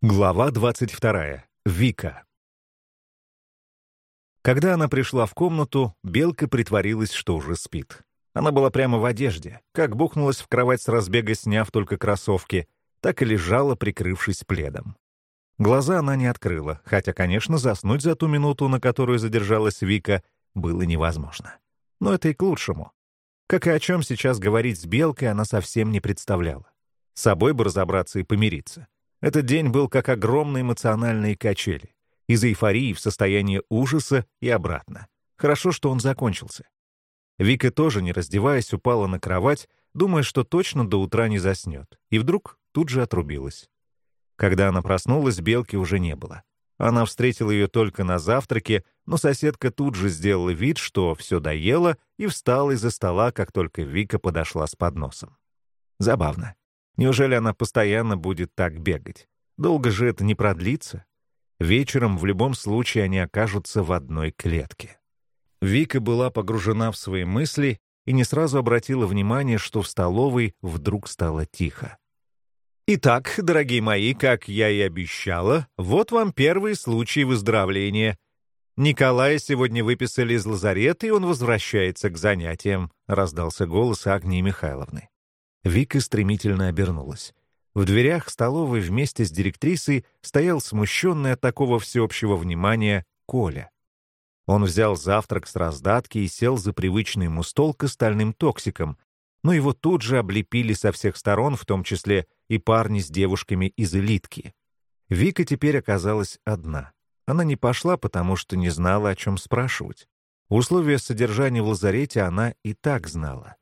Глава 22. Вика. Когда она пришла в комнату, Белка притворилась, что уже спит. Она была прямо в одежде, как бухнулась в кровать с разбега, сняв только кроссовки, так и лежала, прикрывшись пледом. Глаза она не открыла, хотя, конечно, заснуть за ту минуту, на которую задержалась Вика, было невозможно. Но это и к лучшему. Как и о чем сейчас говорить с Белкой, она совсем не представляла. С собой бы разобраться и помириться — этот день был как огромные эмоциональные качели. Из эйфории в состояние ужаса и обратно. Хорошо, что он закончился. Вика тоже, не раздеваясь, упала на кровать, думая, что точно до утра не заснет. И вдруг тут же отрубилась. Когда она проснулась, Белки уже не было. Она встретила ее только на завтраке, но соседка тут же сделала вид, что все доела, и встала из-за стола, как только Вика подошла с подносом. Забавно. Неужели она постоянно будет так бегать? Долго же это не продлится. Вечером в любом случае они окажутся в одной клетке. Вика была погружена в свои мысли и не сразу обратила внимание, что в столовой вдруг стало тихо. «Итак, дорогие мои, как я и обещала, вот вам первый случай выздоровления. Николая сегодня выписали из лазарета, и он возвращается к занятиям», — раздался голос Агнии Михайловны. Вика стремительно обернулась. В дверях столовой вместе с директрисой стоял смущенный от такого всеобщего внимания Коля. Он взял завтрак с раздатки и сел за привычный ему стол к остальным токсикам, но его тут же облепили со всех сторон, в том числе и парни с девушками из элитки. Вика теперь оказалась одна. Она не пошла, потому что не знала, о чем спрашивать. Условия содержания в лазарете она и так знала.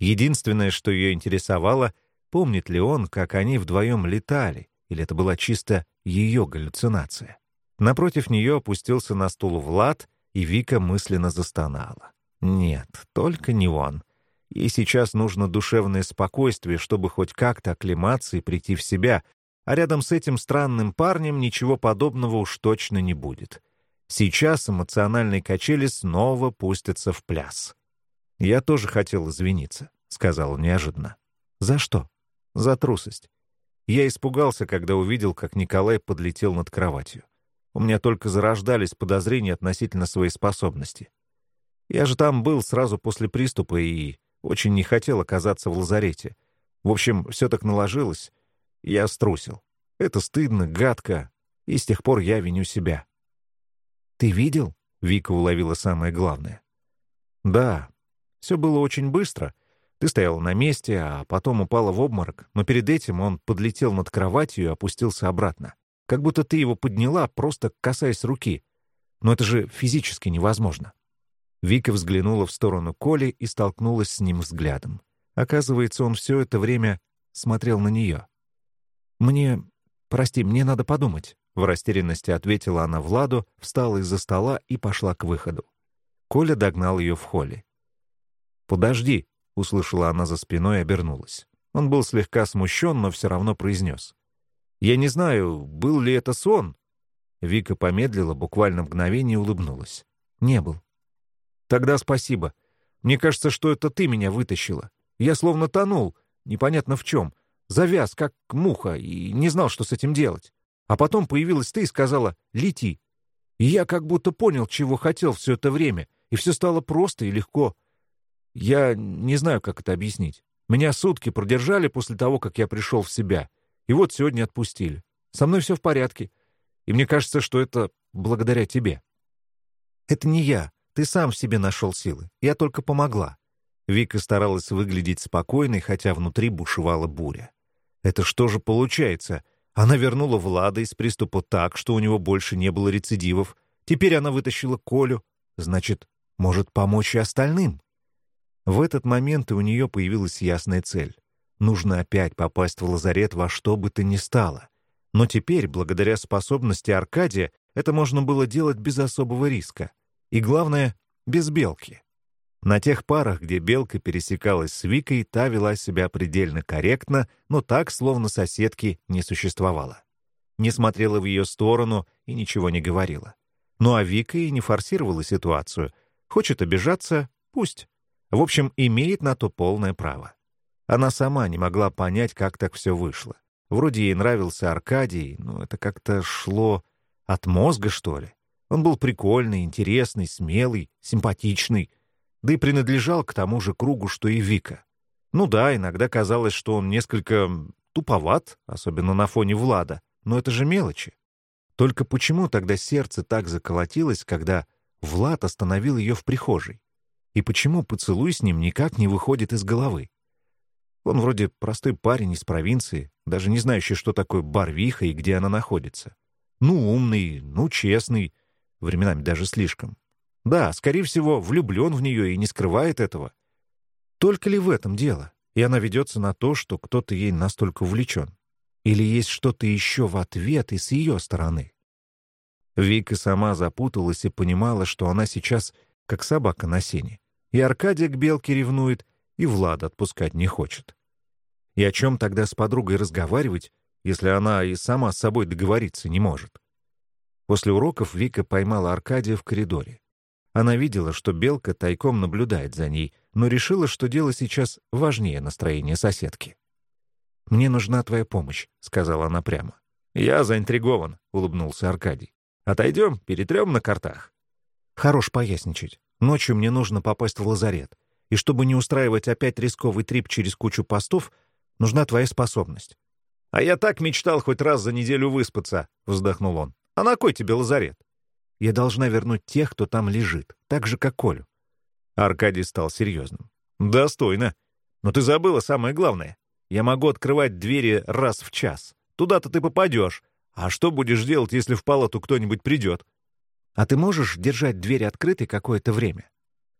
Единственное, что ее интересовало, помнит ли он, как они вдвоем летали, или это была чисто ее галлюцинация. Напротив нее опустился на стул Влад, и Вика мысленно застонала. Нет, только не он. Ей сейчас нужно душевное спокойствие, чтобы хоть как-то оклематься и прийти в себя, а рядом с этим странным парнем ничего подобного уж точно не будет. Сейчас эмоциональные качели снова пустятся в пляс. «Я тоже хотел извиниться», — сказал неожиданно. «За что?» «За трусость. Я испугался, когда увидел, как Николай подлетел над кроватью. У меня только зарождались подозрения относительно своей способности. Я же там был сразу после приступа и очень не хотел оказаться в лазарете. В общем, все так наложилось. Я струсил. Это стыдно, гадко, и с тех пор я виню себя. «Ты видел?» — Вика уловила самое главное. «Да, все было очень быстро. Ты стояла на месте, а потом упала в обморок, но перед этим он подлетел над кроватью и опустился обратно. Как будто ты его подняла, просто касаясь руки. Но это же физически невозможно. Вика взглянула в сторону Коли и столкнулась с ним взглядом. Оказывается, он все это время смотрел на нее. «Мне... Прости, мне надо подумать», — в растерянности ответила она Владу, встала из-за стола и пошла к выходу. Коля догнал ее в холле. «Подожди», — услышала она за спиной и обернулась. Он был слегка смущен, но все равно произнес. «Я не знаю, был ли это сон?» Вика помедлила, буквально мгновение улыбнулась. «Не был». «Тогда спасибо. Мне кажется, что это ты меня вытащила. Я словно тонул, непонятно в чем. Завяз, как муха, и не знал, что с этим делать. А потом появилась ты и сказала «лети». И я как будто понял, чего хотел все это время, и все стало просто и легко. Я не знаю, как это объяснить. Меня сутки продержали после того, как я пришел в себя. И вот сегодня отпустили. Со мной все в порядке. И мне кажется, что это благодаря тебе. Это не я. Ты сам в себе нашел силы. Я только помогла. Вика старалась выглядеть спокойной, хотя внутри бушевала буря. Это что же получается? Она вернула Влада из приступа так, что у него больше не было рецидивов. Теперь она вытащила Колю. Значит, может помочь и остальным. В этот момент у нее появилась ясная цель. Нужно опять попасть в лазарет во что бы то ни стало. Но теперь, благодаря способности Аркадия, это можно было делать без особого риска. И главное, без Белки. На тех парах, где Белка пересекалась с Викой, та вела себя предельно корректно, но так, словно соседки, не существовало. Не смотрела в ее сторону и ничего не говорила. Ну а Вика и не форсировала ситуацию. Хочет обижаться — пусть. В общем, имеет на то полное право. Она сама не могла понять, как так все вышло. Вроде ей нравился Аркадий, но это как-то шло от мозга, что ли. Он был прикольный, интересный, смелый, симпатичный, да и принадлежал к тому же кругу, что и Вика. Ну да, иногда казалось, что он несколько туповат, особенно на фоне Влада, но это же мелочи. Только почему тогда сердце так заколотилось, когда Влад остановил ее в прихожей? И почему поцелуй с ним никак не выходит из головы? Он вроде простой парень из провинции, даже не знающий, что такое Барвиха и где она находится. Ну, умный, ну, честный, временами даже слишком. Да, скорее всего, влюблен в нее и не скрывает этого. Только ли в этом дело? И она ведется на то, что кто-то ей настолько увлечен. Или есть что-то еще в ответ и с ее стороны? Вика сама запуталась и понимала, что она сейчас как собака на сене. И Аркадия к белке ревнует, и Влада отпускать не хочет. И о чем тогда с подругой разговаривать, если она и сама с собой договориться не может? После уроков Вика поймала Аркадия в коридоре. Она видела, что белка тайком наблюдает за ней, но решила, что дело сейчас важнее настроения соседки. «Мне нужна твоя помощь», — сказала она прямо. «Я заинтригован», — улыбнулся Аркадий. «Отойдем, перетрем на картах». «Хорош поясничать. Ночью мне нужно попасть в лазарет. И чтобы не устраивать опять рисковый трип через кучу постов, нужна твоя способность». «А я так мечтал хоть раз за неделю выспаться», — вздохнул он. «А на кой тебе лазарет?» «Я должна вернуть тех, кто там лежит, так же, как Колю». Аркадий стал серьезным. «Достойно. Но ты забыла самое главное. Я могу открывать двери раз в час. Туда-то ты попадешь. А что будешь делать, если в палату кто-нибудь придет? А ты можешь держать дверь открытой какое-то время?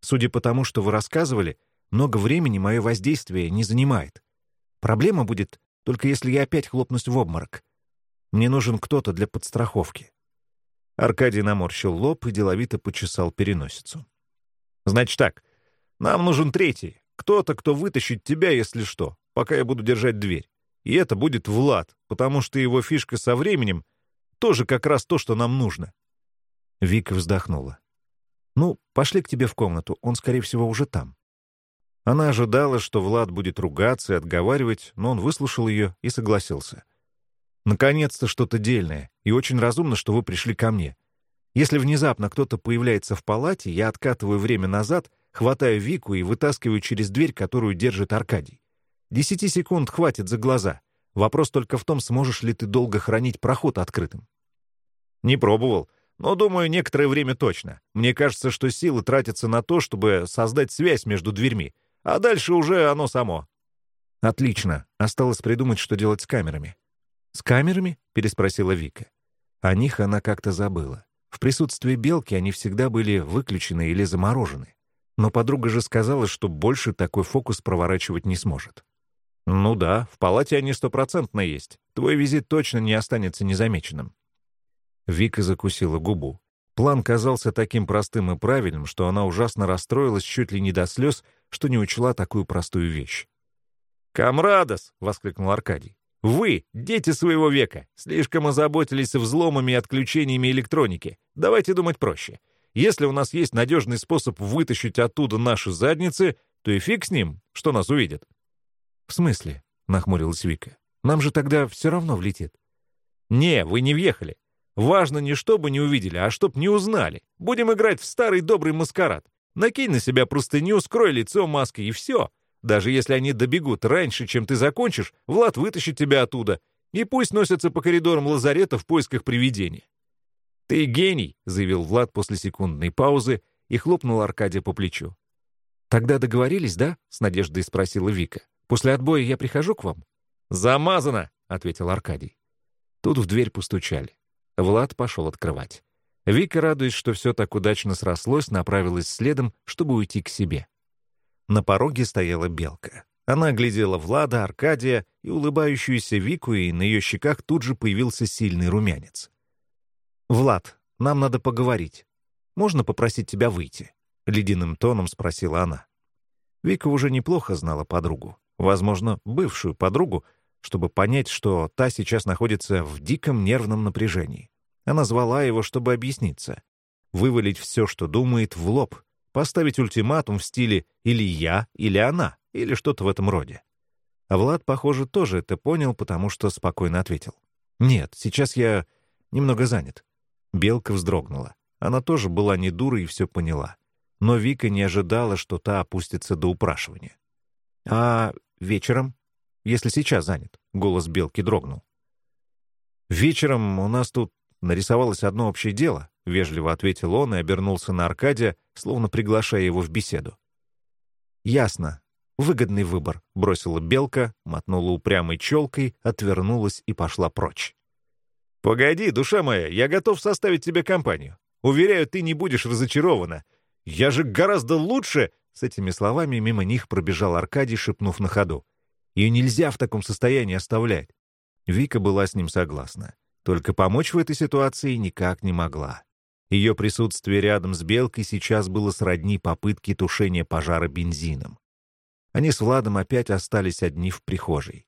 Судя по тому, что вы рассказывали, много времени мое воздействие не занимает. Проблема будет только если я опять хлопнусь в обморок. Мне нужен кто-то для подстраховки. Аркадий наморщил лоб и деловито почесал переносицу. Значит так, нам нужен третий. Кто-то, кто вытащит тебя, если что пока я буду держать дверь. И это будет Влад, потому что его фишка со временем тоже как раз то, что нам нужно. Вика вздохнула. «Ну, пошли к тебе в комнату, он, скорее всего, уже там». Она ожидала, что Влад будет ругаться и отговаривать, но он выслушал ее и согласился. «Наконец-то что-то дельное, и очень разумно, что вы пришли ко мне. Если внезапно кто-то появляется в палате, я откатываю время назад, хватаю Вику и вытаскиваю через дверь, которую держит Аркадий. Десяти секунд хватит за глаза. Вопрос только в том, сможешь ли ты долго хранить проход открытым. Не пробовал, но, думаю, некоторое время точно. Мне кажется, что силы тратятся на то, чтобы создать связь между дверьми, а дальше уже оно само. Отлично. Осталось придумать, что делать с камерами. «С камерами?» — переспросила Вика. О них она как-то забыла. В присутствии белки они всегда были выключены или заморожены. Но подруга же сказала, что больше такой фокус проворачивать не сможет. «Ну да, в палате они стопроцентно есть. Твой визит точно не останется незамеченным». Вика закусила губу. План казался таким простым и правильным, что она ужасно расстроилась чуть ли не до слез, что не учла такую простую вещь. «Камрадос!» — воскликнул Аркадий. «Вы, дети своего века, слишком озаботились взломами и отключениями электроники. Давайте думать проще. Если у нас есть надежный способ вытащить оттуда наши задницы, то и фиг с ним, что нас увидят». «В смысле?» — нахмурилась Вика. «Нам же тогда все равно влетит». «Не, вы не въехали. Важно не чтобы не увидели, а чтоб не узнали. Будем играть в старый добрый маскарад. Накинь на себя простыню, скрой лицо маской и все. Даже если они добегут раньше, чем ты закончишь, Влад вытащит тебя оттуда. И пусть носятся по коридорам лазарета в поисках привидения». «Ты гений», — заявил Влад после секундной паузы и хлопнул Аркадия по плечу. «Тогда договорились, да?» — с надеждой спросила Вика. После отбоя я прихожу к вам?» «Замазано!» — ответил Аркадий. Тут в дверь постучали. Влад пошел открывать. Вика, радуясь, что все так удачно срослось, направилась следом, чтобы уйти к себе. На пороге стояла белка. Она глядела Влада, Аркадия и улыбающуюся Вику, и на ее щеках тут же появился сильный румянец. «Влад, нам надо поговорить. Можно попросить тебя выйти?» — ледяным тоном спросила она. Вика уже неплохо знала подругу возможно, бывшую подругу, чтобы понять, что та сейчас находится в диком нервном напряжении. Она звала его, чтобы объясниться. Вывалить все, что думает, в лоб. Поставить ультиматум в стиле «или я, или она», или что-то в этом роде. А Влад, похоже, тоже это понял, потому что спокойно ответил. «Нет, сейчас я немного занят». Белка вздрогнула. Она тоже была не дура и все поняла. Но Вика не ожидала, что та опустится до упрашивания. «А вечером?» «Если сейчас занят», — голос Белки дрогнул. «Вечером у нас тут нарисовалось одно общее дело», — вежливо ответил он и обернулся на Аркадия, словно приглашая его в беседу. «Ясно. Выгодный выбор», — бросила Белка, мотнула упрямой челкой, отвернулась и пошла прочь. «Погоди, душа моя, я готов составить тебе компанию. Уверяю, ты не будешь разочарована. Я же гораздо лучше!» С этими словами мимо них пробежал Аркадий, шепнув на ходу. «Ее нельзя в таком состоянии оставлять». Вика была с ним согласна. Только помочь в этой ситуации никак не могла. Ее присутствие рядом с Белкой сейчас было сродни попытке тушения пожара бензином. Они с Владом опять остались одни в прихожей.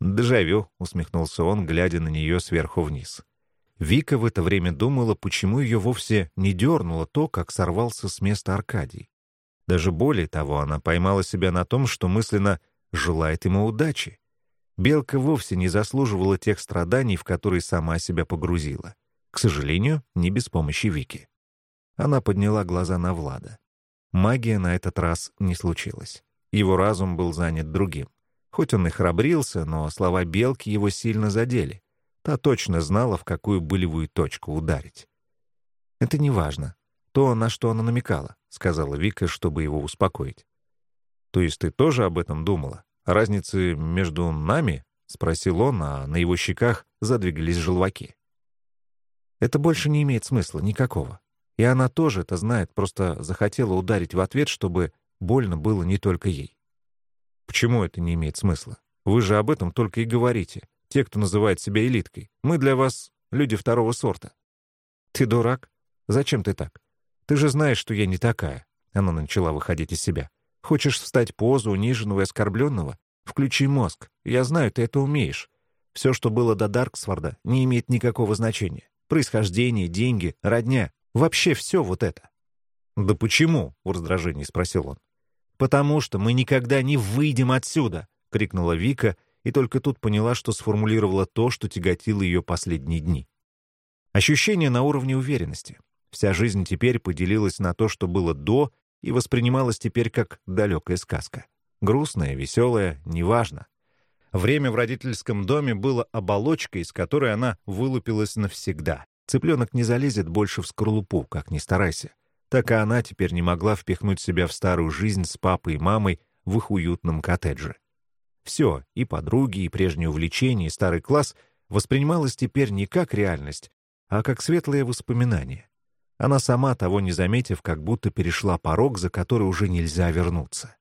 «Дежавю», — усмехнулся он, глядя на нее сверху вниз. Вика в это время думала, почему ее вовсе не дернуло то, как сорвался с места Аркадий. Даже более того, она поймала себя на том, что мысленно желает ему удачи. Белка вовсе не заслуживала тех страданий, в которые сама себя погрузила. К сожалению, не без помощи Вики. Она подняла глаза на Влада. Магия на этот раз не случилась. Его разум был занят другим. Хоть он и храбрился, но слова Белки его сильно задели. Та точно знала, в какую болевую точку ударить. «Это не важно. То, на что она намекала», — сказала Вика, чтобы его успокоить. «То есть ты тоже об этом думала? Разницы между нами?» — спросил он, а на его щеках задвигались желваки. «Это больше не имеет смысла, никакого. И она тоже это знает, просто захотела ударить в ответ, чтобы больно было не только ей. Почему это не имеет смысла? Вы же об этом только и говорите. Те, кто называет себя элиткой. Мы для вас люди второго сорта. Ты дурак? Зачем ты так? Ты же знаешь, что я не такая. Она начала выходить из себя. Хочешь встать позу униженного и оскорбленного? Включи мозг. Я знаю, ты это умеешь. Все, что было до Дарксфорда, не имеет никакого значения. Происхождение, деньги, родня. Вообще все вот это. «Да почему?» — в раздражении спросил он. «Потому что мы никогда не выйдем отсюда!» — крикнула Вика, и только тут поняла, что сформулировала то, что тяготило ее последние дни. Ощущение на уровне уверенности. Вся жизнь теперь поделилась на то, что было до, и воспринималась теперь как далекая сказка. Грустная, веселая, неважно. Время в родительском доме было оболочкой, из которой она вылупилась навсегда. Цыпленок не залезет больше в скорлупу, как ни старайся так и она теперь не могла впихнуть себя в старую жизнь с папой и мамой в их уютном коттедже. Все, и подруги, и прежние увлечения, и старый класс воспринималось теперь не как реальность, а как светлое воспоминание. Она сама, того не заметив, как будто перешла порог, за который уже нельзя вернуться.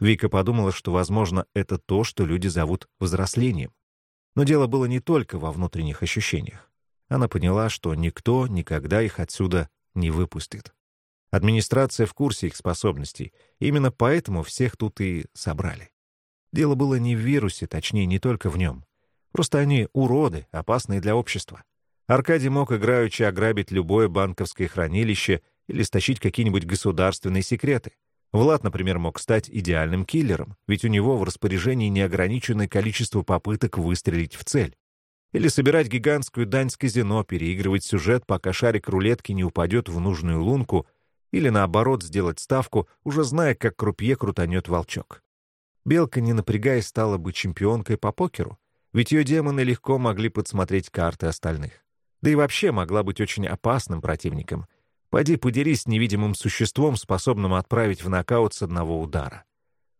Вика подумала, что, возможно, это то, что люди зовут взрослением. Но дело было не только во внутренних ощущениях. Она поняла, что никто никогда их отсюда не выпустит. Администрация в курсе их способностей. Именно поэтому всех тут и собрали. Дело было не в вирусе, точнее, не только в нем. Просто они уроды, опасные для общества. Аркадий мог играючи ограбить любое банковское хранилище или стащить какие-нибудь государственные секреты. Влад, например, мог стать идеальным киллером, ведь у него в распоряжении неограниченное количество попыток выстрелить в цель. Или собирать гигантскую дань с казино, переигрывать сюжет, пока шарик рулетки не упадет в нужную лунку, или, наоборот, сделать ставку, уже зная, как крупье крутанет волчок. Белка, не напрягаясь, стала бы чемпионкой по покеру, ведь ее демоны легко могли подсмотреть карты остальных. Да и вообще могла быть очень опасным противником. Пойди подерись с невидимым существом, способным отправить в нокаут с одного удара.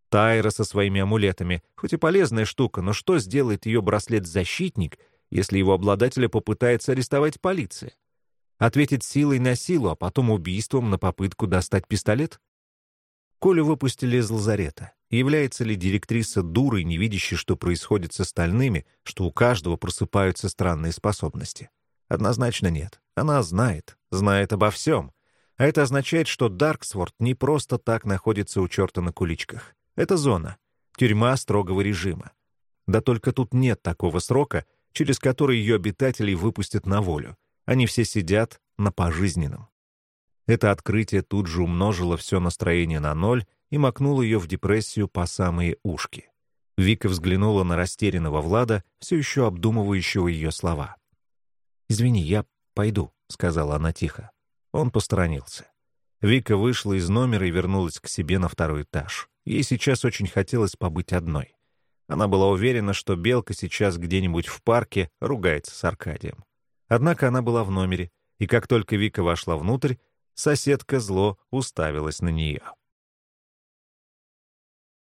Тайра со своими амулетами, хоть и полезная штука, но что сделает ее браслет-защитник, если его обладателя попытается арестовать полиция? Ответить силой на силу, а потом убийством на попытку достать пистолет? Колю выпустили из лазарета. Является ли директриса дурой, не видящей, что происходит с остальными, что у каждого просыпаются странные способности? Однозначно нет. Она знает, знает обо всем. А это означает, что Дарксворт не просто так находится у черта на куличках. Это зона, тюрьма строгого режима. Да только тут нет такого срока, через который ее обитателей выпустят на волю. Они все сидят на пожизненном. Это открытие тут же умножило все настроение на ноль и макнуло ее в депрессию по самые ушки. Вика взглянула на растерянного Влада, все еще обдумывающего ее слова. «Извини, я пойду», — сказала она тихо. Он посторонился. Вика вышла из номера и вернулась к себе на второй этаж. Ей сейчас очень хотелось побыть одной. Она была уверена, что Белка сейчас где-нибудь в парке ругается с Аркадием. Однако она была в номере, и как только Вика вошла внутрь, соседка зло уставилась на нее.